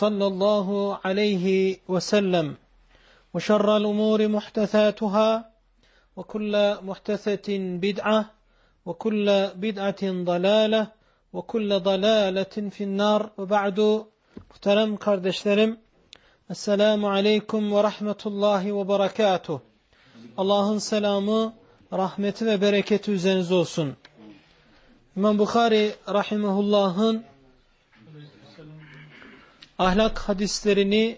صلى الله عليه وسلم وشر الأمور محدثاتها وكل محدثة بدعة وكل بدعة ضلالة وكل ضلالة في النار وبعد muhterem kardeşlerim Esselamu Aleyküm ve Rahmetullahi ve Berekatuh Allah'ın selamı, rahmeti ve bereketi üzerinize olsun. İmam Bukhari Rahimahullah'ın ahlak hadislerini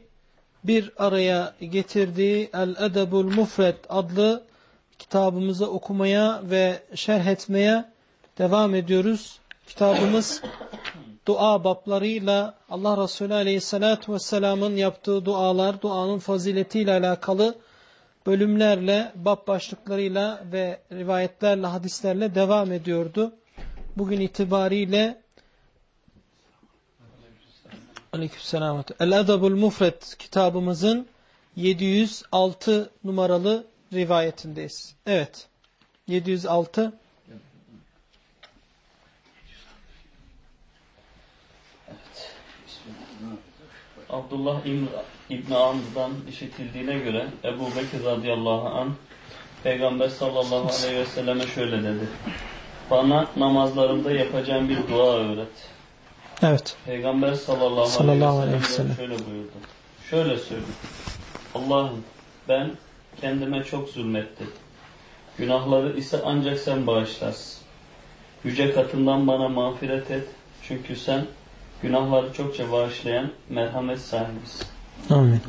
bir araya getirdiği El-Edebul Mufred adlı kitabımızı okumaya ve şerh etmeye devam ediyoruz. Kitabımız dua bablarıyla Allah Resulü Aleyhisselatü Vesselam'ın yaptığı dualar, duanın faziletiyle alakalı bölümlerle, bab başlıklarıyla ve rivayetlerle, hadislerle devam ediyordu. Bugün itibariyle Aleykümselam. El-Edebul Mufred kitabımızın 706 numaralı rivayetindeyiz. Evet. 706 Abdullah İbn, İbn Amr'dan işitildiğine göre Ebu Bekir radıyallahu an Peygamber sallallahu aleyhi ve selleme şöyle dedi. Bana namazlarımda yapacağım bir dua öğret. Evet. Peygamber sallallahu, Sallallahu aleyhi ve sellem şöyle buyurdu. Şöyle söyle. Allah'ım ben kendime çok zulmettim. Günahları ise ancak sen bağışlarsın. Yüce katından bana mağfiret et. Çünkü sen günahları çokça bağışlayan merhamet sahibisin. Amin.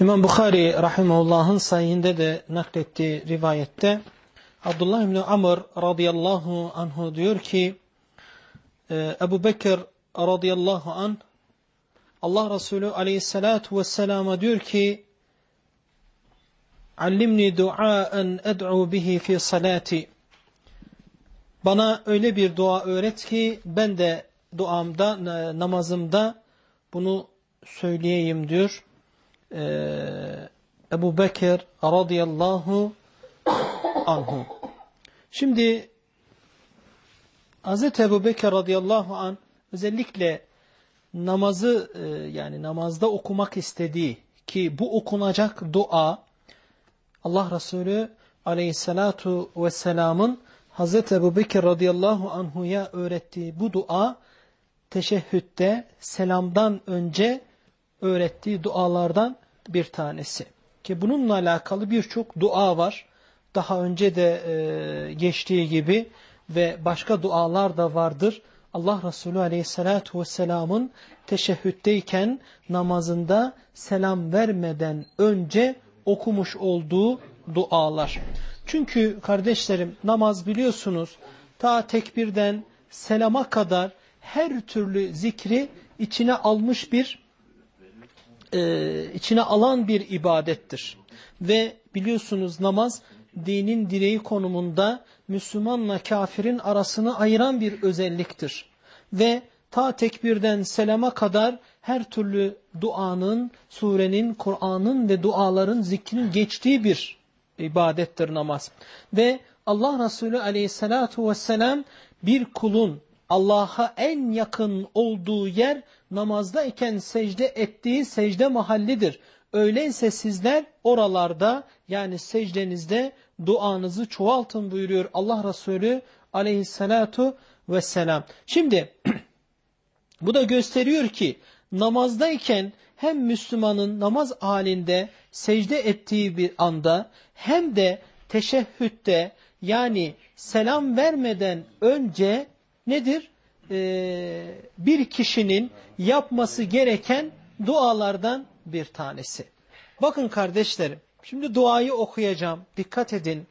İmam Bukhari Rahimahullah'ın sayhinde de naklettiği rivayette Abdullah İbni Amr radıyallahu anhu diyor ki e, Ebu Bekir radıyallahu an Allah Resulü aleyhissalatu vesselama diyor ki Allimni duaen ed'u bihi fi salati Bana öyle bir dua öğret ki ben de duamda, e, namazımda bunu söyleyeyim diyor. Ee, Ebu Bekir radıyallahu anhu. Şimdi Hz. Ebu Bekir radıyallahu an özellikle namazı e, yani namazda okumak istediği ki bu okunacak dua Allah Resulü aleyhissalatu vesselamın Hz. Ebu Bekir radıyallahu anhuya öğrettiği bu dua teşehhütte selamdan önce öğrettiği dualardan bir tanesi. Ki bununla alakalı birçok dua var. Daha önce de e, geçtiği gibi ve başka dualar da vardır. Allah Resulü Aleyhisselatü Vesselam'ın teşehhütteyken namazında selam vermeden önce okumuş olduğu dualar. Çünkü kardeşlerim namaz biliyorsunuz ta tekbirden selama kadar her türlü zikri içine almış bir e, içine alan bir ibadettir. Ve biliyorsunuz namaz dinin direği konumunda Müslümanla kafirin arasını ayıran bir özelliktir. Ve ta tekbirden selama kadar her türlü duanın, surenin, Kur'an'ın ve duaların zikrin geçtiği bir ibadettir namaz. Ve Allah Resulü aleyhissalatu vesselam bir kulun Allah'a en yakın olduğu yer namazdayken secde ettiği secde mahallidir. Öyleyse sizler oralarda yani secdenizde duanızı çoğaltın buyuruyor Allah Resulü aleyhissalatu vesselam. Şimdi bu da gösteriyor ki namazdayken hem Müslümanın namaz halinde secde ettiği bir anda hem de teşehhütte yani selam vermeden önce nedir? Ee, bir kişinin yapması gereken dualardan bir tanesi. Bakın kardeşlerim, şimdi duayı okuyacağım. Dikkat edin.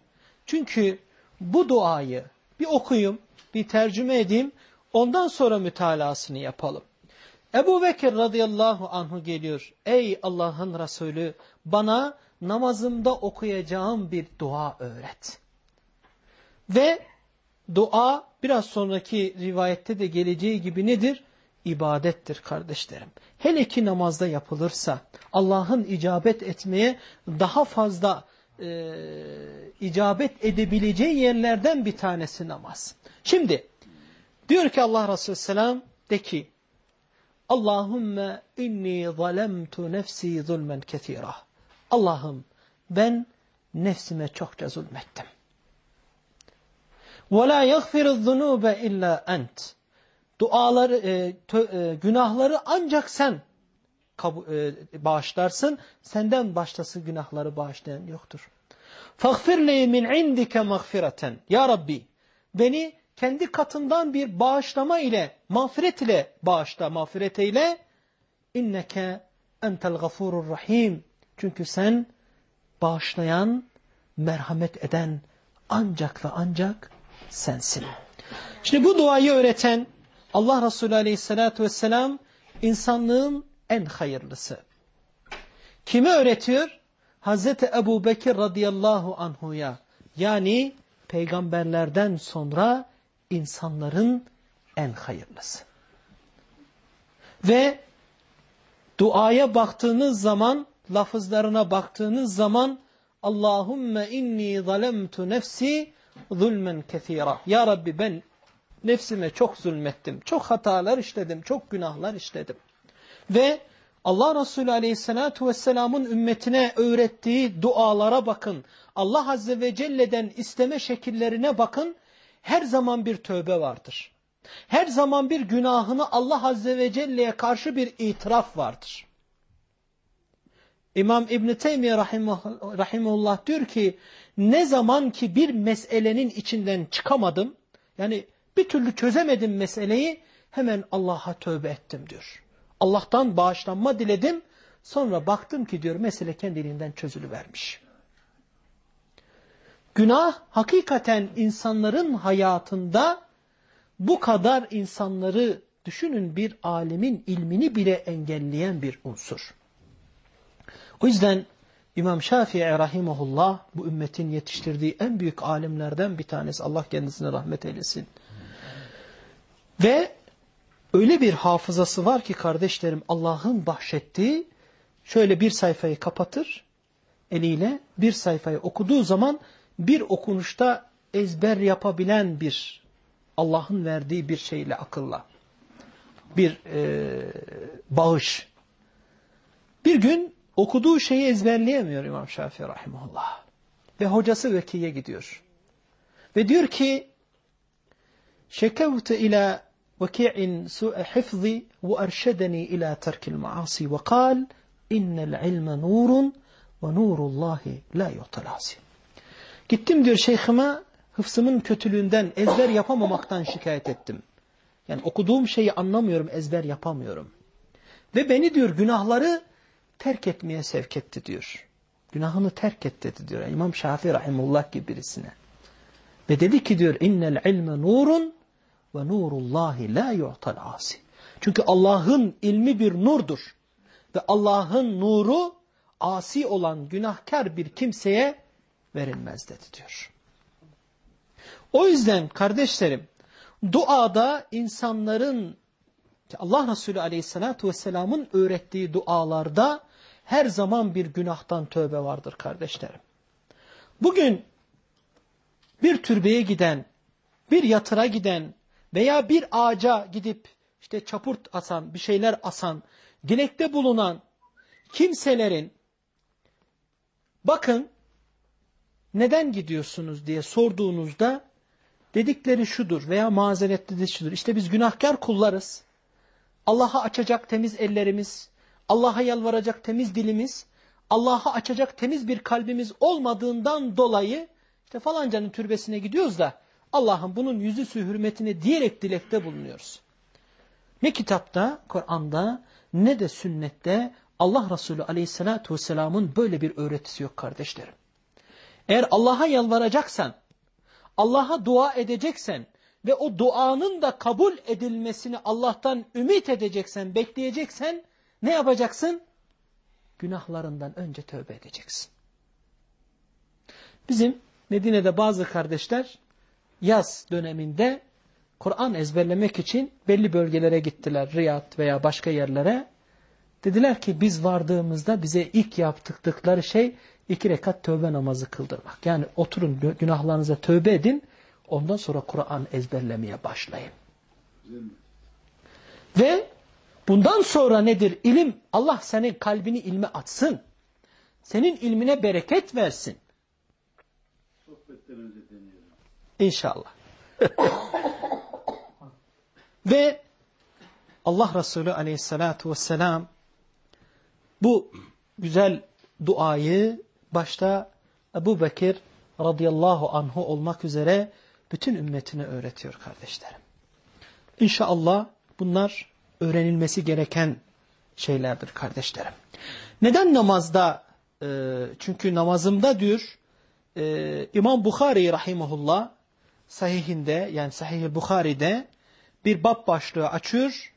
Çünkü bu duayı bir okuyayım, bir tercüme edeyim. Ondan sonra mütalasını yapalım. Ebu Bekir radıyallahu anhu geliyor. Ey Allah'ın Resulü bana namazımda okuyacağım bir dua öğret. Ve dua biraz sonraki rivayette de geleceği gibi nedir? İbadettir kardeşlerim. Hele ki namazda yapılırsa Allah'ın icabet etmeye daha fazla e, icabet edebileceği yerlerden bir tanesi namaz. Şimdi diyor ki Allah Resulü Selam de ki Allahümme inni zalemtu nefsi zulmen kethira. Allah'ım ben nefsime çokça zulmettim. وَلَا يَغْفِرُ الذُّنُوبَ illa ent. Duaları, e, tö, e, günahları ancak sen e, bağışlarsın. Senden başkası günahları bağışlayan yoktur. فَغْفِرْ لِي مِنْ عِنْدِكَ مَغْفِرَةً Ya Rabbi beni kendi katından bir bağışlama ile, mağfiret ile bağışla, mağfiret eyle. İnneke entel gafurur rahim. Çünkü sen bağışlayan, merhamet eden ancak ve ancak sensin. Şimdi bu duayı öğreten Allah Resulü Aleyhisselatü vesselam insanlığın en hayırlısı. Kimi öğretiyor? Hazreti Ebu Bekir radıyallahu anhuya yani peygamberlerden sonra insanların en hayırlısı. Ve duaya baktığınız zaman, lafızlarına baktığınız zaman Allahümme inni zalemtu nefsi zulmen kethira. Ya Rabbi ben nefsime çok zulmettim. Çok hatalar işledim. Çok günahlar işledim. Ve Allah Resulü Aleyhisselatü Vesselam'ın ümmetine öğrettiği dualara bakın. Allah Azze ve Celle'den isteme şekillerine bakın. Her zaman bir tövbe vardır. Her zaman bir günahını Allah Azze ve Celle'ye karşı bir itiraf vardır. İmam İbn-i Teymiye Rahimullah diyor ki ne zaman ki bir meselenin içinden çıkamadım yani bir türlü çözemedim meseleyi hemen Allah'a tövbe ettim diyor. Allah'tan bağışlanma diledim sonra baktım ki diyor mesele kendiliğinden çözülüvermiş. Günah hakikaten insanların hayatında bu kadar insanları düşünün bir alemin ilmini bile engelleyen bir unsur. O yüzden İmam Şafii rahimahullah bu ümmetin yetiştirdiği en büyük alimlerden bir tanesi. Allah kendisine rahmet eylesin. Ve öyle bir hafızası var ki kardeşlerim Allah'ın bahşettiği şöyle bir sayfayı kapatır eliyle bir sayfayı okuduğu zaman bir okunuşta ezber yapabilen bir Allah'ın verdiği bir şeyle akılla bir e, bağış. Bir gün okuduğu şeyi ezberleyemiyor İmam Şafii Rahimullah. Ve hocası Veki'ye gidiyor. Ve diyor ki şekevte ila hifzi ve erşedeni ila terkil maasi ve kal innel ilme nurun ve nurullahi la yutalasi. Gittim diyor şeyhime hıfzımın kötülüğünden ezber yapamamaktan şikayet ettim. Yani okuduğum şeyi anlamıyorum, ezber yapamıyorum. Ve beni diyor günahları terk etmeye sevk etti diyor. Günahını terk et dedi diyor. İmam Şafii Rahimullah gibi birisine. Ve dedi ki diyor innel ilme nurun ve nurullahi la yu'tal asi. Çünkü Allah'ın ilmi bir nurdur. Ve Allah'ın nuru asi olan günahkar bir kimseye verilmez dedi diyor. O yüzden kardeşlerim duada insanların Allah Resulü Aleyhisselatü Vesselam'ın öğrettiği dualarda her zaman bir günahtan tövbe vardır kardeşlerim. Bugün bir türbeye giden, bir yatıra giden veya bir ağaca gidip işte çapurt asan, bir şeyler asan, dilekte bulunan kimselerin bakın neden gidiyorsunuz diye sorduğunuzda dedikleri şudur veya mazeretli de şudur. İşte biz günahkar kullarız. Allah'a açacak temiz ellerimiz, Allah'a yalvaracak temiz dilimiz, Allah'a açacak temiz bir kalbimiz olmadığından dolayı işte falancanın türbesine gidiyoruz da Allah'ın bunun yüzü hürmetine diyerek dilekte bulunuyoruz. Ne kitapta, Kur'an'da ne de sünnette Allah Resulü aleyhissalatu vesselamın böyle bir öğretisi yok kardeşlerim. Eğer Allah'a yalvaracaksan, Allah'a dua edeceksen ve o duanın da kabul edilmesini Allah'tan ümit edeceksen, bekleyeceksen ne yapacaksın? Günahlarından önce tövbe edeceksin. Bizim Medine'de bazı kardeşler yaz döneminde Kur'an ezberlemek için belli bölgelere gittiler. Riyad veya başka yerlere. Dediler ki biz vardığımızda bize ilk yaptıkları şey iki rekat tövbe namazı kıldırmak. Yani oturun günahlarınıza tövbe edin. Ondan sonra Kur'an ezberlemeye başlayın. Ve bundan sonra nedir? İlim, Allah senin kalbini ilme atsın. Senin ilmine bereket versin. İnşallah. Ve Allah Resulü aleyhissalatu vesselam bu güzel duayı başta Ebu Bekir radıyallahu anhu olmak üzere bütün ümmetine öğretiyor kardeşlerim. İnşallah bunlar öğrenilmesi gereken şeylerdir kardeşlerim. Neden namazda? E, çünkü namazımda diyor e, İmam Bukhari rahimahullah sahihinde yani sahih Bukhari'de bir bab başlığı açıyor.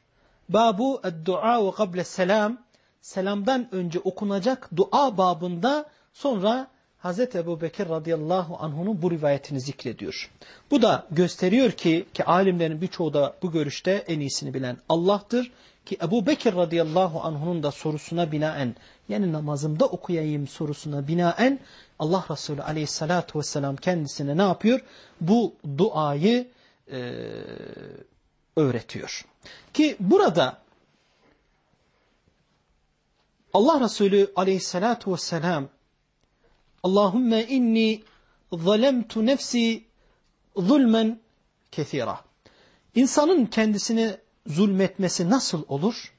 Babu dua ve kable selam selamdan önce okunacak dua babında sonra Hz. Ebu Bekir radıyallahu anh'unun bu rivayetini zikrediyor. Bu da gösteriyor ki ki alimlerin birçoğu da bu görüşte en iyisini bilen Allah'tır. Ki Ebu Bekir radıyallahu anh'unun da sorusuna binaen yani namazımda okuyayım sorusuna binaen Allah Resulü aleyhissalatu vesselam kendisine ne yapıyor? Bu duayı e, öğretiyor. Ki burada Allah Resulü aleyhissalatu vesselam Allahümme inni zalemtu nefsi zulmen kethira. İnsanın kendisine zulmetmesi nasıl olur?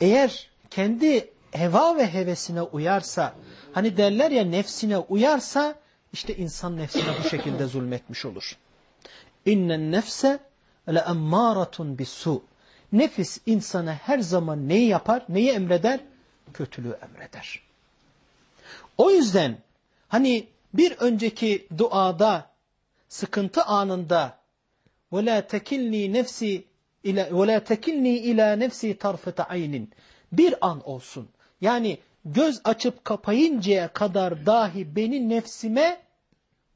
Eğer kendi heva ve hevesine uyarsa, hani derler ya nefsine uyarsa, işte insan nefsine bu şekilde zulmetmiş olur. İnnen nefse le emmâratun bissu. Nefis insana her zaman neyi yapar, neyi emreder? Kötülüğü emreder. O yüzden hani bir önceki duada, sıkıntı anında وَلَا تَكِلْنِي nefsi ila وَلَا تَكِلْنِي ila nefsi tarfete aynin bir an olsun. Yani göz açıp kapayıncaya kadar dahi beni nefsime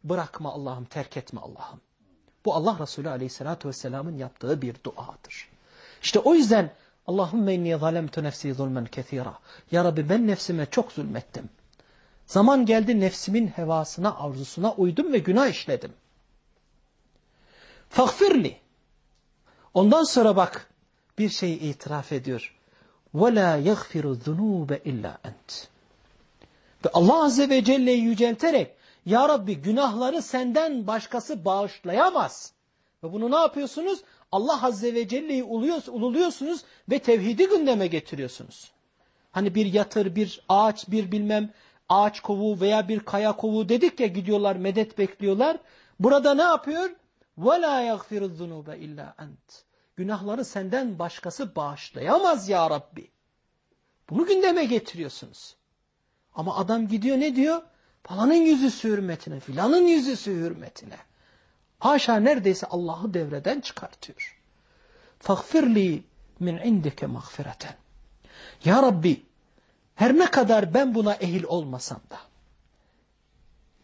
bırakma Allah'ım, terk etme Allah'ım. Bu Allah Resulü Aleyhisselatü Vesselam'ın yaptığı bir duadır. İşte o yüzden Allahümme inni zalemtu nefsi zulmen kethira. Ya Rabbi ben nefsime çok zulmettim. Zaman geldi nefsimin hevasına, arzusuna uydum ve günah işledim. Fagfirli. Ondan sonra bak bir şeyi itiraf ediyor. وَلَا يَغْفِرُ الذُّنُوبَ illa ent. Ve Allah Azze ve Celle'yi yücelterek Ya Rabbi günahları senden başkası bağışlayamaz. Ve bunu ne yapıyorsunuz? Allah Azze ve Celle'yi ululuyorsunuz ve tevhidi gündeme getiriyorsunuz. Hani bir yatır, bir ağaç, bir bilmem ağaç kovuğu veya bir kaya kovuğu dedik ya gidiyorlar medet bekliyorlar. Burada ne yapıyor? وَلَا يَغْفِرُ الذُّنُوبَ illa ent. Günahları senden başkası bağışlayamaz ya Rabbi. Bunu gündeme getiriyorsunuz. Ama adam gidiyor ne diyor? Falanın yüzü hürmetine, filanın yüzü hürmetine. Haşa neredeyse Allah'ı devreden çıkartıyor. فَغْفِرْ min indike mağfireten. Ya Rabbi her ne kadar ben buna ehil olmasam da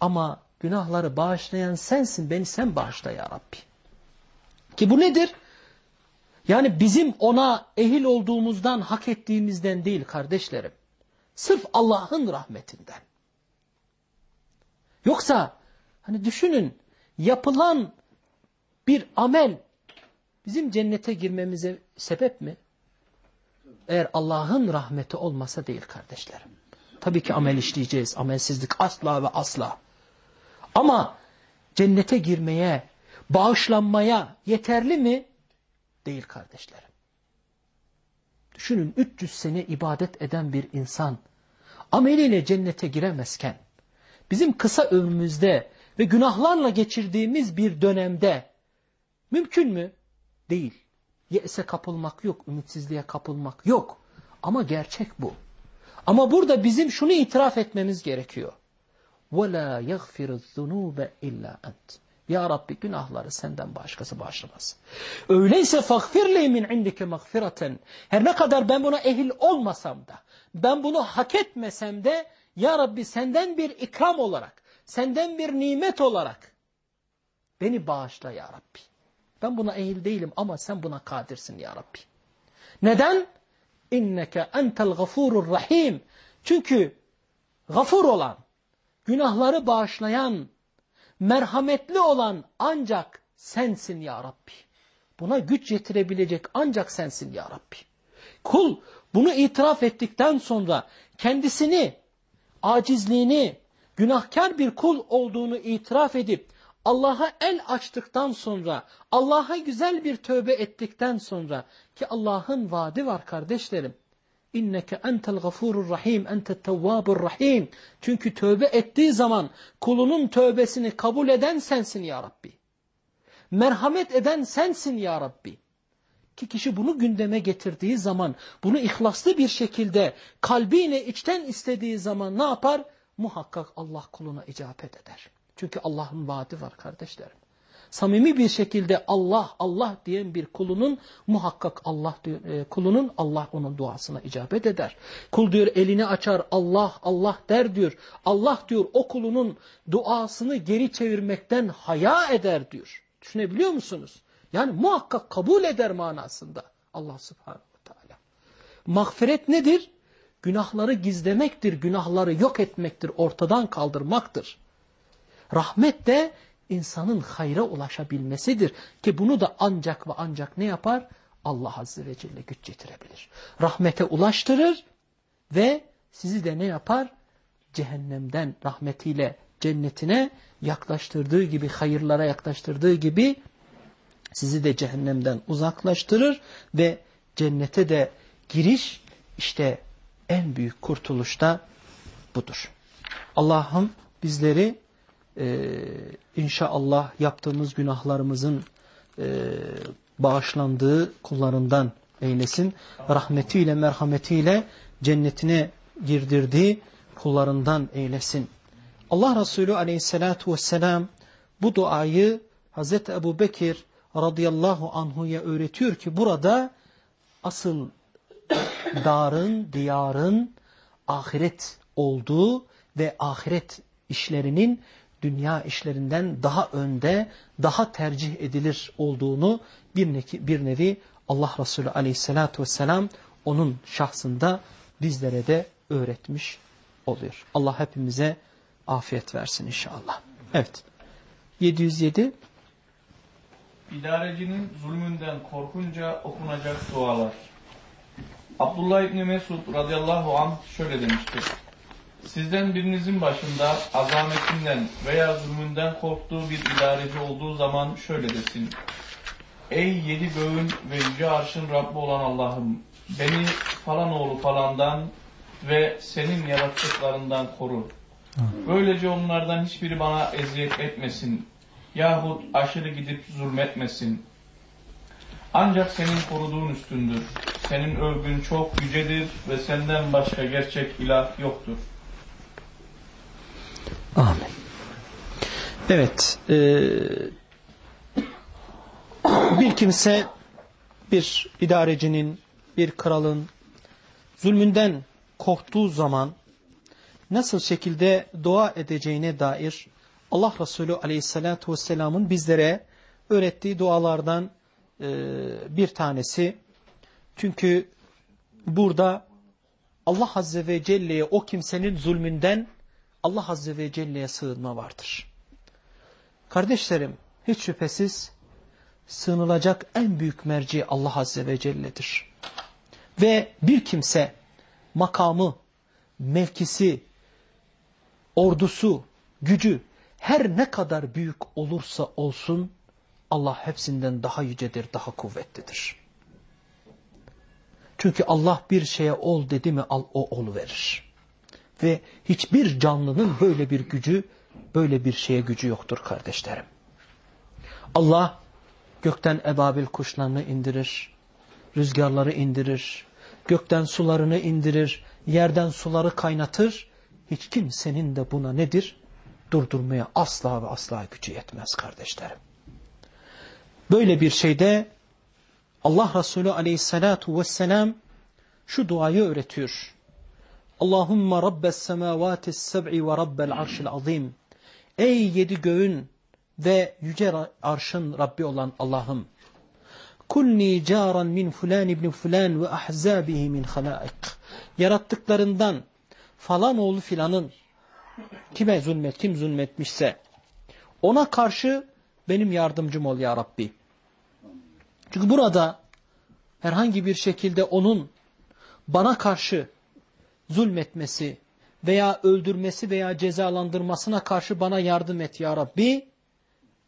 ama günahları bağışlayan sensin beni sen bağışla ya Rabbi. Ki bu nedir? Yani bizim ona ehil olduğumuzdan, hak ettiğimizden değil kardeşlerim. Sırf Allah'ın rahmetinden. Yoksa hani düşünün yapılan bir amel bizim cennete girmemize sebep mi? Eğer Allah'ın rahmeti olmasa değil kardeşlerim. Tabii ki amel işleyeceğiz. Amelsizlik asla ve asla. Ama cennete girmeye, bağışlanmaya yeterli mi? Değil kardeşlerim. Düşünün 300 sene ibadet eden bir insan ameliyle cennete giremezken bizim kısa ömrümüzde ve günahlarla geçirdiğimiz bir dönemde mümkün mü? Değil. Yese kapılmak yok, ümitsizliğe kapılmak yok. Ama gerçek bu. Ama burada bizim şunu itiraf etmemiz gerekiyor. وَلَا يَغْفِرُ الذُّنُوبَ اِلَّا اَنْتِ Ya Rabbi günahları senden başkası bağışlamaz. Öyleyse فَغْفِرْ لَيْ مِنْ عِنْدِكَ مَغْفِرَةً Her ne kadar ben buna ehil olmasam da, ben bunu hak etmesem de, Ya Rabbi senden bir ikram olarak, senden bir nimet olarak beni bağışla Ya Rabbi. Ben buna ehil değilim ama sen buna kadirsin Ya Rabbi. Neden? İnneke entel gafurur rahim. Çünkü gafur olan, günahları bağışlayan, merhametli olan ancak sensin ya Rabbi. Buna güç yetirebilecek ancak sensin ya Rabbi. Kul bunu itiraf ettikten sonra kendisini, acizliğini, günahkar bir kul olduğunu itiraf edip Allah'a el açtıktan sonra, Allah'a güzel bir tövbe ettikten sonra ki Allah'ın vaadi var kardeşlerim. İnneke entel gafurur rahim, entet tevvabur rahim. Çünkü tövbe ettiği zaman kulunun tövbesini kabul eden sensin ya Rabbi. Merhamet eden sensin ya Rabbi. Ki kişi bunu gündeme getirdiği zaman, bunu ihlaslı bir şekilde kalbiyle içten istediği zaman ne yapar? Muhakkak Allah kuluna icabet eder. Çünkü Allah'ın vaadi var kardeşlerim. Samimi bir şekilde Allah Allah diyen bir kulunun muhakkak Allah e, kulunun Allah onun duasına icabet eder. Kul diyor elini açar Allah Allah der diyor. Allah diyor o kulunun duasını geri çevirmekten haya eder diyor. Düşünebiliyor musunuz? Yani muhakkak kabul eder manasında Allah subhanahu teala. Mağfiret nedir? Günahları gizlemektir, günahları yok etmektir, ortadan kaldırmaktır. Rahmet de insanın hayra ulaşabilmesidir. Ki bunu da ancak ve ancak ne yapar? Allah Azze ve Celle güç getirebilir. Rahmete ulaştırır ve sizi de ne yapar? Cehennemden rahmetiyle cennetine yaklaştırdığı gibi, hayırlara yaklaştırdığı gibi sizi de cehennemden uzaklaştırır ve cennete de giriş işte en büyük kurtuluş da budur. Allah'ım bizleri e, inşallah yaptığımız günahlarımızın e, bağışlandığı kullarından eylesin. Rahmetiyle, merhametiyle cennetine girdirdiği kullarından eylesin. Allah Resulü aleyhissalatu vesselam bu duayı Hazreti Ebu Bekir radıyallahu anhuya öğretiyor ki burada asıl darın, diyarın ahiret olduğu ve ahiret işlerinin dünya işlerinden daha önde, daha tercih edilir olduğunu bir nevi, bir nevi Allah Resulü aleyhissalatu vesselam onun şahsında bizlere de öğretmiş oluyor. Allah hepimize afiyet versin inşallah. Evet. 707 İdarecinin zulmünden korkunca okunacak dualar. Abdullah İbni Mesud radıyallahu anh şöyle demiştir. Sizden birinizin başında azametinden veya zulmünden korktuğu bir idareci olduğu zaman şöyle desin. Ey yedi göğün ve yüce arşın Rabbi olan Allah'ım beni falan oğlu falandan ve senin yarattıklarından koru. Böylece onlardan hiçbiri bana eziyet etmesin yahut aşırı gidip zulmetmesin. Ancak senin koruduğun üstündür. Senin övgün çok yücedir ve senden başka gerçek ilah yoktur. Amin. Evet. E, bir kimse bir idarecinin, bir kralın zulmünden korktuğu zaman nasıl şekilde dua edeceğine dair Allah Resulü aleyhissalatu vesselamın bizlere öğrettiği dualardan e, bir tanesi çünkü burada Allah Azze ve Celle'ye o kimsenin zulmünden Allah Azze ve Celle'ye sığınma vardır. Kardeşlerim hiç şüphesiz sığınılacak en büyük merci Allah Azze ve Celle'dir. Ve bir kimse makamı, mevkisi, ordusu, gücü her ne kadar büyük olursa olsun Allah hepsinden daha yücedir, daha kuvvetlidir. Çünkü Allah bir şeye ol dedi mi al o olu verir. Ve hiçbir canlının böyle bir gücü, böyle bir şeye gücü yoktur kardeşlerim. Allah gökten ebabil kuşlarını indirir, rüzgarları indirir, gökten sularını indirir, yerden suları kaynatır. Hiç kimsenin de buna nedir? Durdurmaya asla ve asla gücü yetmez kardeşlerim. Böyle bir şeyde Allah Resulü aleyhissalatu vesselam şu duayı öğretiyor. Allahumma rabbes semavatis seb'i ve rabbel arşil azim. Ey yedi göğün ve yüce arşın Rabbi olan Allah'ım. Kulni caran min fulan ibn fulan ve ahzabihi min halaik. Yarattıklarından falan oğlu filanın kime zulmet, kim zulmetmişse ona karşı benim yardımcım ol ya Rabbi. Çünkü burada herhangi bir şekilde onun bana karşı zulmetmesi veya öldürmesi veya cezalandırmasına karşı bana yardım et ya Rabbi.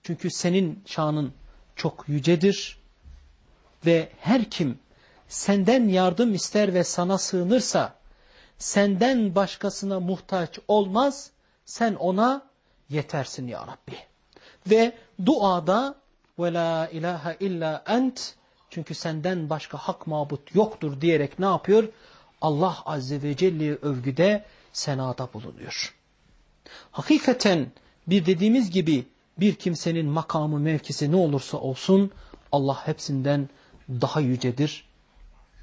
Çünkü senin şanın çok yücedir ve her kim senden yardım ister ve sana sığınırsa senden başkasına muhtaç olmaz, sen ona yetersin ya Rabbi. Ve duada ve la ilahe illa ent çünkü senden başka hak mabut yoktur diyerek ne yapıyor? Allah Azze ve Celle övgüde senada bulunuyor. Hakikaten bir dediğimiz gibi bir kimsenin makamı mevkisi ne olursa olsun Allah hepsinden daha yücedir.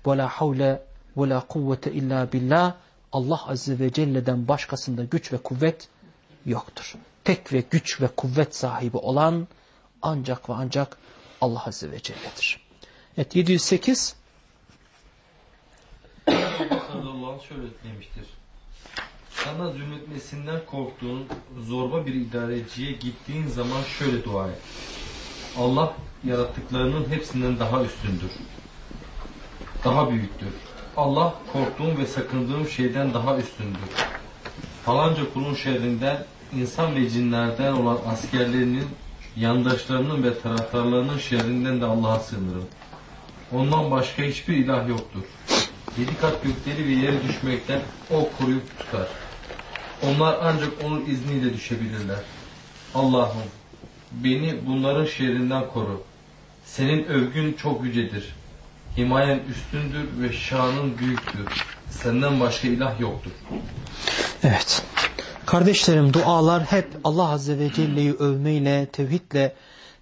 وَلَا حَوْلَ وَلَا قُوَّةَ اِلَّا billah Allah Azze ve Celle'den başkasında güç ve kuvvet yoktur. Tek ve güç ve kuvvet sahibi olan ancak ve ancak Allah Azze ve Celle'dir. Evet 708 sallallahu şöyle demiştir. Sana zulmetmesinden korktuğun zorba bir idareciye gittiğin zaman şöyle dua et. Allah yarattıklarının hepsinden daha üstündür. Daha büyüktür. Allah korktuğum ve sakındığım şeyden daha üstündür. Falanca kulun şerrinden, insan ve cinlerden olan askerlerinin, yandaşlarının ve taraftarlarının şerrinden de Allah'a sığınırım. Ondan başka hiçbir ilah yoktur. Yedi kat gökleri ve yere düşmekten o koruyup tutar. Onlar ancak onun izniyle düşebilirler. Allah'ım beni bunların şerrinden koru. Senin övgün çok yücedir. Himayen üstündür ve şanın büyüktür. Senden başka ilah yoktur. Evet. Kardeşlerim dualar hep Allah Azze ve Celle'yi övmeyle, tevhidle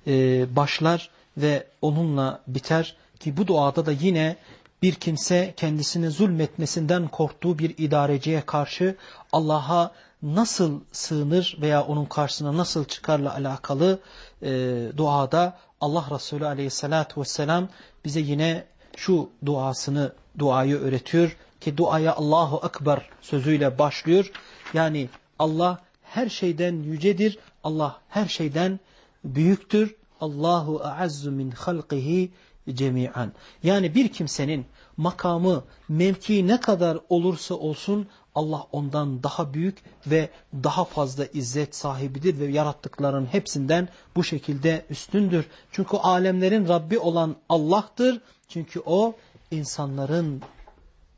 e, başlar ve onunla biter. Ki bu duada da yine bir kimse kendisine zulmetmesinden korktuğu bir idareciye karşı Allah'a nasıl sığınır veya onun karşısına nasıl çıkarla alakalı e, duada Allah Resulü aleyhissalatu vesselam bize yine şu duasını, duayı öğretiyor ki duaya Allahu Ekber sözüyle başlıyor. Yani Allah her şeyden yücedir, Allah her şeyden büyüktür. Allahu a'azzu min halqihi cemi'an. Yani bir kimsenin makamı, mevki ne kadar olursa olsun Allah ondan daha büyük ve daha fazla izzet sahibidir ve yarattıkların hepsinden bu şekilde üstündür. Çünkü alemlerin Rabbi olan Allah'tır. Çünkü o insanların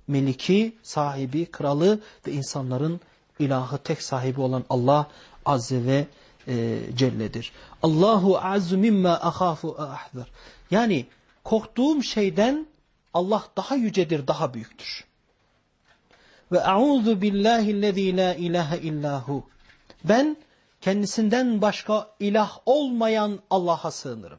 meliki, sahibi, kralı ve insanların ilahı tek sahibi olan Allah Azze ve e, Celle'dir. Allahu azzu mimma ahafu ahzar. Yani korktuğum şeyden Allah daha yücedir, daha büyüktür. Ve a'udhu billahi lezî la ilahe illahu. Ben kendisinden başka ilah olmayan Allah'a sığınırım.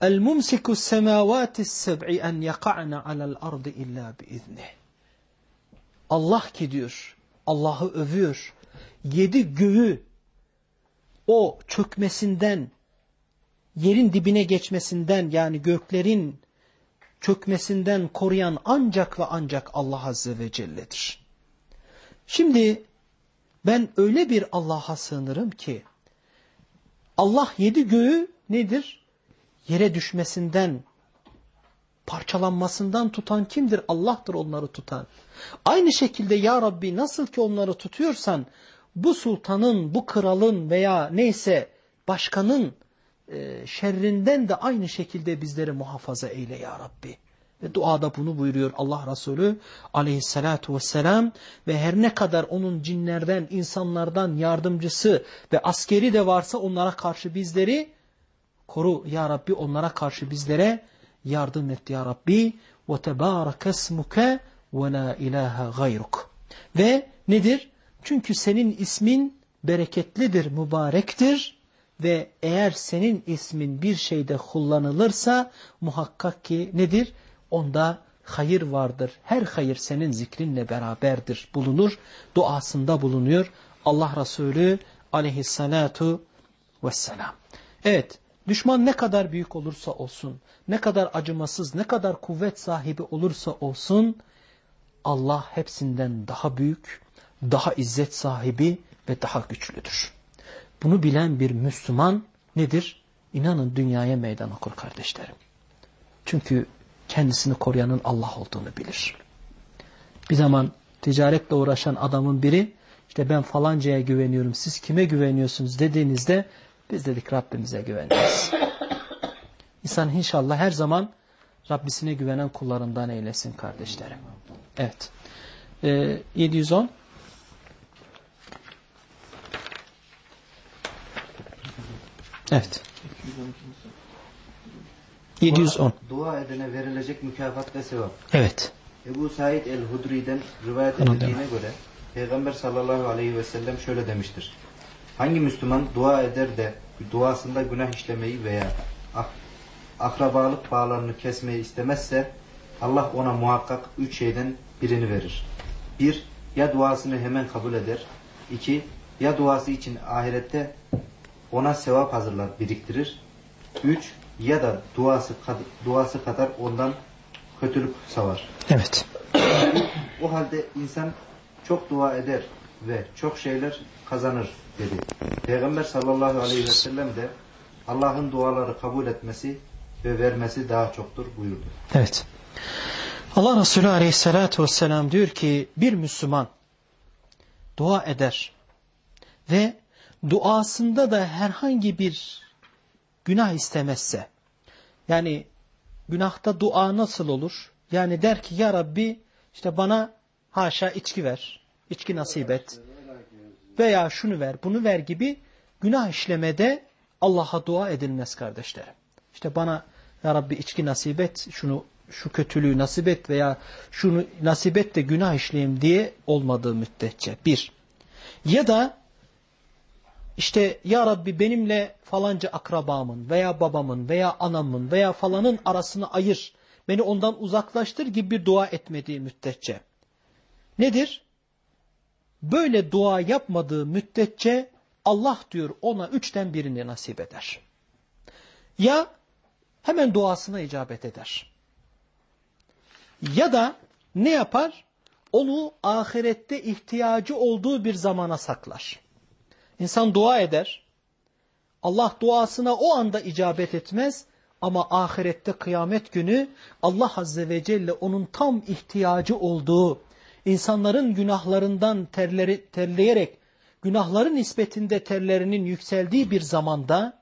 El mumsiku semavatis seb'i en yaka'na alel ardı illa biiznih. Allah ki diyor, Allah'ı övüyor. Yedi göğü o çökmesinden yerin dibine geçmesinden yani göklerin çökmesinden koruyan ancak ve ancak Allah Azze ve Celle'dir. Şimdi ben öyle bir Allah'a sığınırım ki Allah yedi göğü nedir? Yere düşmesinden, parçalanmasından tutan kimdir? Allah'tır onları tutan. Aynı şekilde ya Rabbi nasıl ki onları tutuyorsan bu sultanın, bu kralın veya neyse başkanın e, şerrinden de aynı şekilde bizleri muhafaza eyle ya Rabbi. Ve duada bunu buyuruyor Allah Resulü aleyhissalatu vesselam ve her ne kadar onun cinlerden, insanlardan yardımcısı ve askeri de varsa onlara karşı bizleri koru ya Rabbi onlara karşı bizlere yardım et ya Rabbi ve tebareke esmuke ve la ilahe gayruk. Ve nedir? Çünkü senin ismin bereketlidir, mübarektir ve eğer senin ismin bir şeyde kullanılırsa muhakkak ki nedir? Onda hayır vardır. Her hayır senin zikrinle beraberdir, bulunur. Duasında bulunuyor Allah Resulü aleyhissalatu vesselam. Evet, düşman ne kadar büyük olursa olsun, ne kadar acımasız, ne kadar kuvvet sahibi olursa olsun, Allah hepsinden daha büyük, daha izzet sahibi ve daha güçlüdür. Bunu bilen bir Müslüman nedir? İnanın dünyaya meydan okur kardeşlerim. Çünkü kendisini koruyanın Allah olduğunu bilir. Bir zaman ticaretle uğraşan adamın biri işte ben falancaya güveniyorum siz kime güveniyorsunuz dediğinizde biz dedik Rabbimize güveniyoruz. İnsan inşallah her zaman Rabbisine güvenen kullarından eylesin kardeşlerim. Evet. Ee, 710 Evet. 710. Dua edene verilecek mükafat ve sevap. Evet. Ebu Said el-Hudri'den rivayet edildiğine göre Peygamber sallallahu aleyhi ve sellem şöyle demiştir. Hangi Müslüman dua eder de duasında günah işlemeyi veya ak akrabalık bağlarını kesmeyi istemezse Allah ona muhakkak üç şeyden birini verir. Bir, ya duasını hemen kabul eder. İki, ya duası için ahirette ona sevap hazırlar, biriktirir. Üç, ya da duası, duası kadar ondan kötülük savar. Evet. O halde insan çok dua eder ve çok şeyler kazanır dedi. Peygamber sallallahu aleyhi ve sellem de Allah'ın duaları kabul etmesi ve vermesi daha çoktur buyurdu. Evet. Allah Resulü aleyhissalatü vesselam diyor ki bir Müslüman dua eder ve duasında da herhangi bir günah istemezse yani günahta dua nasıl olur? Yani der ki ya Rabbi işte bana haşa içki ver, içki nasip et veya şunu ver, bunu ver gibi günah işlemede Allah'a dua edilmez kardeşlerim. İşte bana ya Rabbi içki nasip et, şunu şu kötülüğü nasip et veya şunu nasip et de günah işleyeyim diye olmadığı müddetçe. Bir. Ya da işte ya Rabbi benimle falanca akrabamın veya babamın veya anamın veya falanın arasını ayır. Beni ondan uzaklaştır gibi bir dua etmediği müddetçe. Nedir? Böyle dua yapmadığı müddetçe Allah diyor ona üçten birini nasip eder. Ya hemen duasına icabet eder. Ya da ne yapar? Onu ahirette ihtiyacı olduğu bir zamana saklar. İnsan dua eder. Allah duasına o anda icabet etmez ama ahirette kıyamet günü Allah Azze ve Celle onun tam ihtiyacı olduğu, insanların günahlarından terleri, terleyerek, günahların nispetinde terlerinin yükseldiği bir zamanda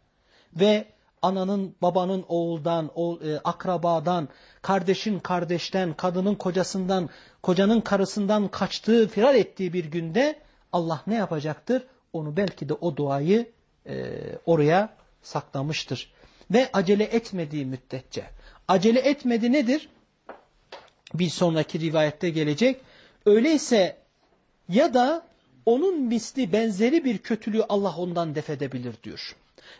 ve ananın, babanın oğuldan, o, e, akrabadan, kardeşin kardeşten, kadının kocasından, kocanın karısından kaçtığı, firar ettiği bir günde Allah ne yapacaktır? Onu belki de o duayı e, oraya saklamıştır. Ve acele etmediği müddetçe. Acele etmedi nedir? Bir sonraki rivayette gelecek. Öyleyse ya da onun misli benzeri bir kötülüğü Allah ondan defedebilir diyor.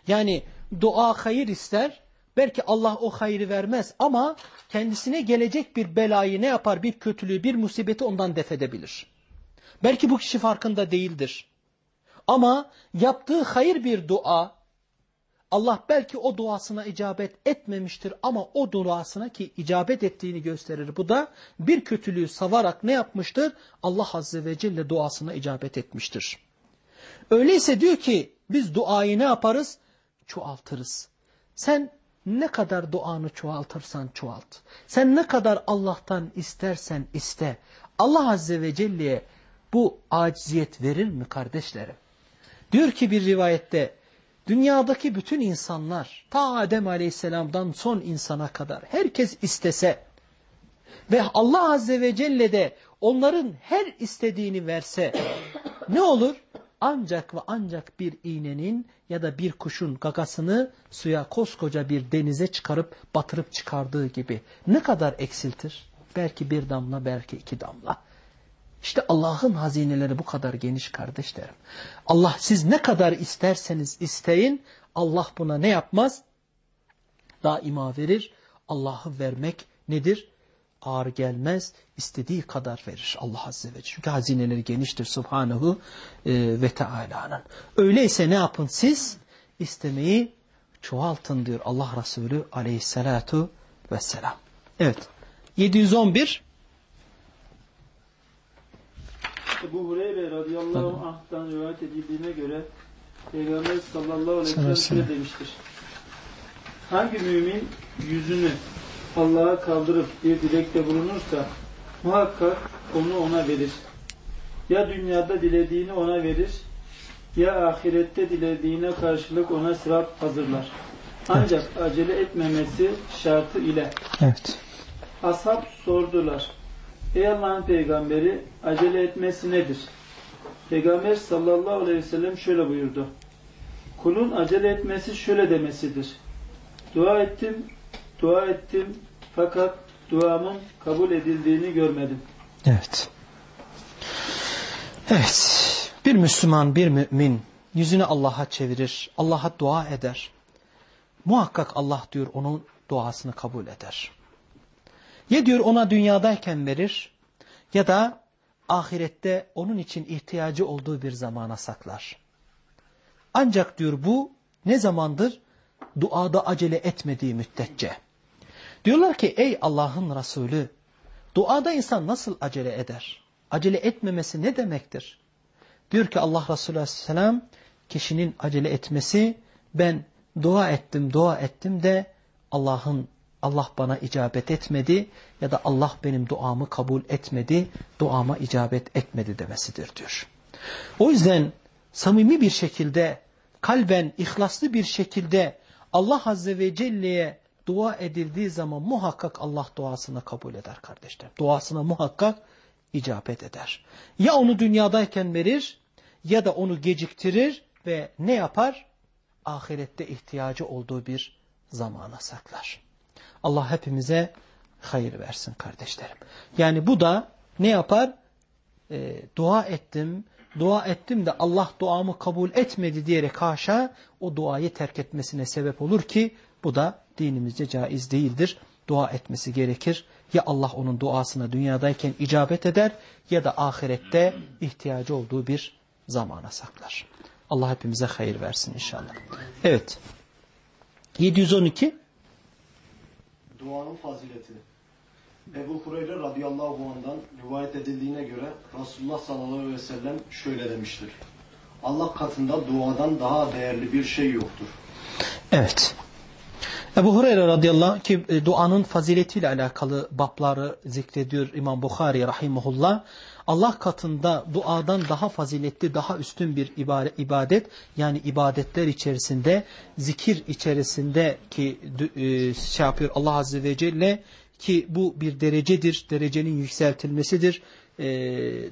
Yani dua hayır ister. Belki Allah o hayrı vermez ama kendisine gelecek bir belayı ne yapar? Bir kötülüğü, bir musibeti ondan defedebilir. Belki bu kişi farkında değildir. Ama yaptığı hayır bir dua Allah belki o duasına icabet etmemiştir ama o duasına ki icabet ettiğini gösterir. Bu da bir kötülüğü savarak ne yapmıştır? Allah Azze ve Celle duasına icabet etmiştir. Öyleyse diyor ki biz duayı ne yaparız? Çoğaltırız. Sen ne kadar duanı çoğaltırsan çoğalt. Sen ne kadar Allah'tan istersen iste. Allah Azze ve Celle'ye bu aciziyet verir mi kardeşlerim? Diyor ki bir rivayette dünyadaki bütün insanlar ta Adem Aleyhisselam'dan son insana kadar herkes istese ve Allah Azze ve Celle de onların her istediğini verse ne olur? Ancak ve ancak bir iğnenin ya da bir kuşun gagasını suya koskoca bir denize çıkarıp batırıp çıkardığı gibi ne kadar eksiltir? Belki bir damla belki iki damla. İşte Allah'ın hazineleri bu kadar geniş kardeşlerim. Allah siz ne kadar isterseniz isteyin Allah buna ne yapmaz? Daima verir. Allah'ı vermek nedir? Ağır gelmez. istediği kadar verir Allah Azze ve Celle. Çünkü hazineleri geniştir Subhanahu e, ve Teala'nın. Öyleyse ne yapın siz? İstemeyi çoğaltın diyor Allah Resulü aleyhissalatu vesselam. Evet. 711 Ebu Hureyre radıyallahu anh'tan rivayet edildiğine göre Peygamber sallallahu aleyhi ve sellem demiştir. Hangi mümin yüzünü Allah'a kaldırıp bir dilekte bulunursa muhakkak onu ona verir. Ya dünyada dilediğini ona verir ya ahirette dilediğine karşılık ona sevap hazırlar. Ancak acele etmemesi şartı ile. Evet. Ashab sordular. Ey Allah'ın peygamberi acele etmesi nedir? Peygamber sallallahu aleyhi ve sellem şöyle buyurdu. Kulun acele etmesi şöyle demesidir. Dua ettim, dua ettim fakat duamın kabul edildiğini görmedim. Evet. Evet. Bir Müslüman, bir mümin yüzünü Allah'a çevirir, Allah'a dua eder. Muhakkak Allah diyor onun duasını kabul eder. Ya diyor ona dünyadayken verir ya da ahirette onun için ihtiyacı olduğu bir zamana saklar. Ancak diyor bu ne zamandır? Duada acele etmediği müddetçe. Diyorlar ki ey Allah'ın Resulü duada insan nasıl acele eder? Acele etmemesi ne demektir? Diyor ki Allah Resulü Aleyhisselam kişinin acele etmesi ben dua ettim dua ettim de Allah'ın Allah bana icabet etmedi ya da Allah benim duamı kabul etmedi, duama icabet etmedi demesidir diyor. O yüzden samimi bir şekilde, kalben, ihlaslı bir şekilde Allah Azze ve Celle'ye dua edildiği zaman muhakkak Allah duasını kabul eder kardeşler. Duasına muhakkak icabet eder. Ya onu dünyadayken verir ya da onu geciktirir ve ne yapar? Ahirette ihtiyacı olduğu bir zamana saklar. Allah hepimize hayır versin kardeşlerim. Yani bu da ne yapar? E, dua ettim, dua ettim de Allah duamı kabul etmedi diyerek haşa o duayı terk etmesine sebep olur ki bu da dinimizce caiz değildir. Dua etmesi gerekir. Ya Allah onun duasına dünyadayken icabet eder ya da ahirette ihtiyacı olduğu bir zamana saklar. Allah hepimize hayır versin inşallah. Evet. 712 Duanın fazileti. Ebu Hureyre radıyallahu anh'dan rivayet edildiğine göre Resulullah sallallahu aleyhi ve sellem şöyle demiştir. Allah katında duadan daha değerli bir şey yoktur. Evet. Ebu Hureyre radıyallahu anh ki e, duanın faziletiyle alakalı babları zikrediyor İmam Bukhari rahimahullah. Allah katında duadan daha faziletli, daha üstün bir ibadet yani ibadetler içerisinde, zikir içerisinde ki e, şey yapıyor Allah Azze ve Celle ki bu bir derecedir, derecenin yükseltilmesidir, e,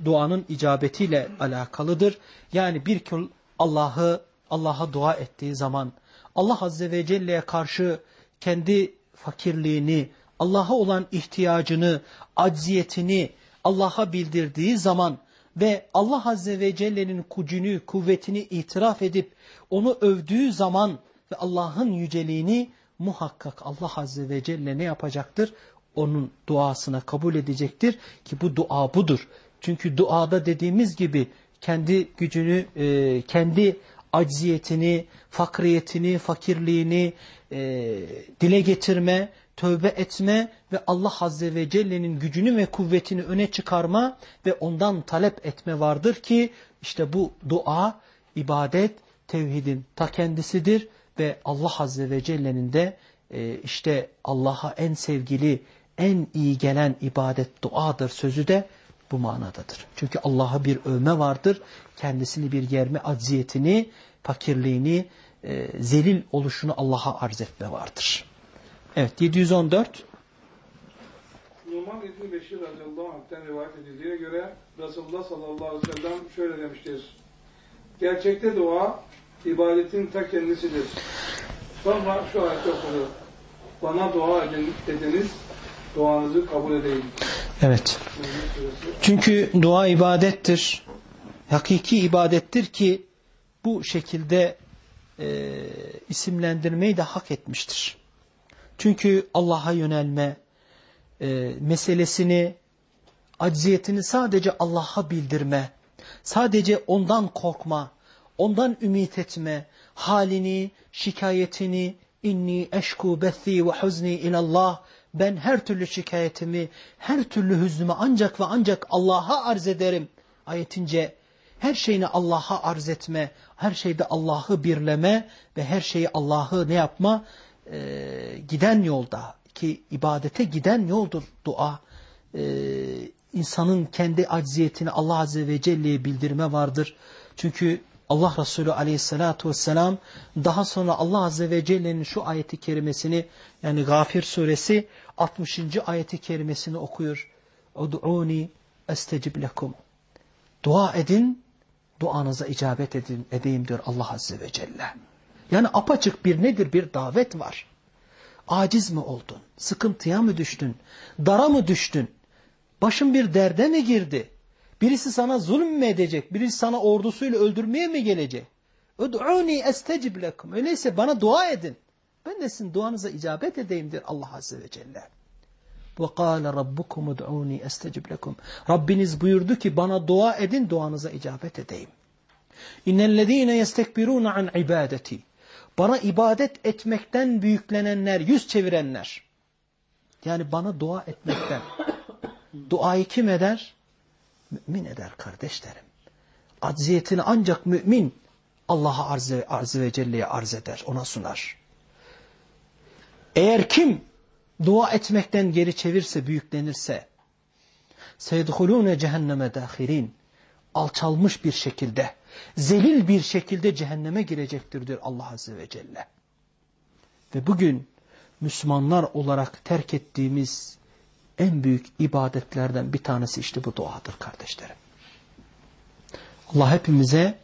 duanın icabetiyle alakalıdır. Yani bir kul Allah'ı Allah'a dua ettiği zaman Allah Azze ve Celle'ye karşı kendi fakirliğini, Allah'a olan ihtiyacını, acziyetini Allah'a bildirdiği zaman ve Allah Azze ve Celle'nin gücünü, kuvvetini itiraf edip onu övdüğü zaman ve Allah'ın yüceliğini muhakkak Allah Azze ve Celle ne yapacaktır? Onun duasına kabul edecektir ki bu dua budur. Çünkü duada dediğimiz gibi kendi gücünü, e, kendi acziyetini, fakriyetini, fakirliğini e, dile getirme, tövbe etme ve Allah Azze ve Celle'nin gücünü ve kuvvetini öne çıkarma ve ondan talep etme vardır ki işte bu dua, ibadet, tevhidin ta kendisidir ve Allah Azze ve Celle'nin de e, işte Allah'a en sevgili, en iyi gelen ibadet duadır sözü de bu manadadır. Çünkü Allah'a bir övme vardır. Kendisini bir yerme acziyetini, fakirliğini, e, zelil oluşunu Allah'a arz etme vardır. Evet 714. Numan İbni Beşir radıyallahu anh'ten rivayet edildiğine göre Resulullah sallallahu aleyhi ve sellem şöyle demiştir. Gerçekte dua ibadetin ta kendisidir. Sonra şu ayet okudu. Bana dua edin, ediniz, duanızı kabul edeyim. Evet. Çünkü dua ibadettir. Hakiki ibadettir ki bu şekilde e, isimlendirmeyi de hak etmiştir. Çünkü Allah'a yönelme e, meselesini, acziyetini sadece Allah'a bildirme, sadece ondan korkma, ondan ümit etme, halini, şikayetini, inni eşku bethi ve huzni ilallah, ben her türlü şikayetimi, her türlü hüznümü ancak ve ancak Allah'a arz ederim. Ayetince her şeyini Allah'a arz etme, her şeyde Allah'ı birleme ve her şeyi Allah'ı ne yapma? Ee, giden yolda ki ibadete giden yoldur dua. Ee, insanın kendi acziyetini Allah Azze ve Celle'ye bildirme vardır. Çünkü Allah Resulü aleyhissalatu vesselam daha sonra Allah Azze ve Celle'nin şu ayeti kerimesini yani Gafir suresi 60. ayeti kerimesini okuyor. Ud'uni estecib lekum. Dua edin, duanıza icabet edin, edeyim diyor Allah Azze ve Celle. Yani apaçık bir nedir? Bir davet var. Aciz mi oldun? Sıkıntıya mı düştün? Dara mı düştün? Başın bir derde mi girdi? Birisi sana zulüm mü edecek? Birisi sana ordusuyla öldürmeye mi gelecek? Ud'uni estecib lekum. Öyleyse bana dua edin. Ben de sizin duanıza icabet edeyimdir Allah Azze ve Celle. وَقَالَ رَبُّكُمُ دُعُونِي اَسْتَجِبْ لَكُمْ Rabbiniz buyurdu ki bana dua edin duanıza icabet edeyim. اِنَّ الَّذ۪ينَ يَسْتَكْبِرُونَ عَنْ عِبَادَتِي bana ibadet etmekten büyüklenenler, yüz çevirenler. Yani bana dua etmekten. Duayı kim eder? Mümin eder kardeşlerim. Acziyetini ancak mümin Allah'a arz, arz ve Celle'ye arz eder, ona sunar. Eğer kim dua etmekten geri çevirse, büyüklenirse, seyedhulûne cehenneme dâhirîn, alçalmış bir şekilde zelil bir şekilde cehenneme girecektir diyor Allah Azze ve Celle. Ve bugün Müslümanlar olarak terk ettiğimiz en büyük ibadetlerden bir tanesi işte bu duadır kardeşlerim. Allah hepimize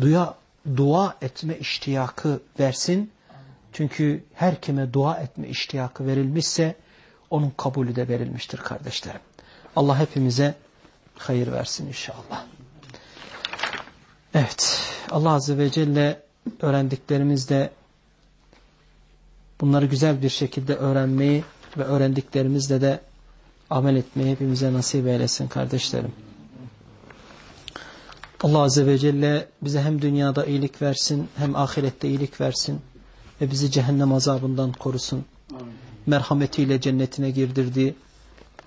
dua, dua etme iştiyakı versin. Çünkü her kime dua etme iştiyakı verilmişse onun kabulü de verilmiştir kardeşlerim. Allah hepimize hayır versin inşallah. Evet Allah Azze ve Celle öğrendiklerimizde bunları güzel bir şekilde öğrenmeyi ve öğrendiklerimizle de amel etmeyi hepimize nasip eylesin kardeşlerim. Allah Azze ve Celle bize hem dünyada iyilik versin hem ahirette iyilik versin ve bizi cehennem azabından korusun. Merhametiyle cennetine girdirdiği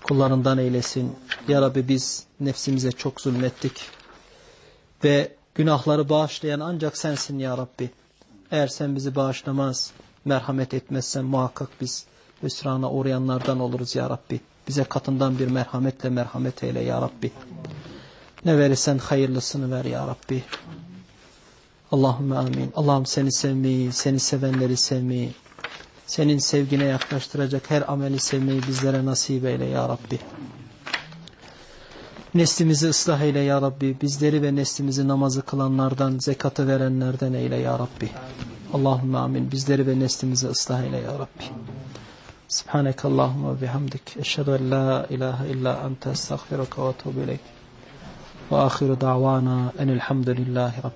kullarından eylesin. Ya Rabbi biz nefsimize çok zulmettik ve günahları bağışlayan ancak sensin ya Rabbi. Eğer sen bizi bağışlamaz, merhamet etmezsen muhakkak biz hüsrana uğrayanlardan oluruz ya Rabbi. Bize katından bir merhametle merhamet eyle ya Rabbi. Ne verirsen hayırlısını ver ya Rabbi. Allahümme amin. Allah'ım seni sevmeyi, seni sevenleri sevmeyi, senin sevgine yaklaştıracak her ameli sevmeyi bizlere nasip eyle ya Rabbi. Neslimizi ıslah eyle ya Rabbi. Bizleri ve neslimizi namazı kılanlardan, zekatı verenlerden eyle ya Rabbi. Allahümme amin. Bizleri ve neslimizi ıslah eyle ya Rabbi. Subhaneke Allahümme bihamdik. Eşhedü en la ilahe illa ente estağfiruka ve tuğbu ileyk. Ve ahiru da'vana enilhamdülillahi rabbil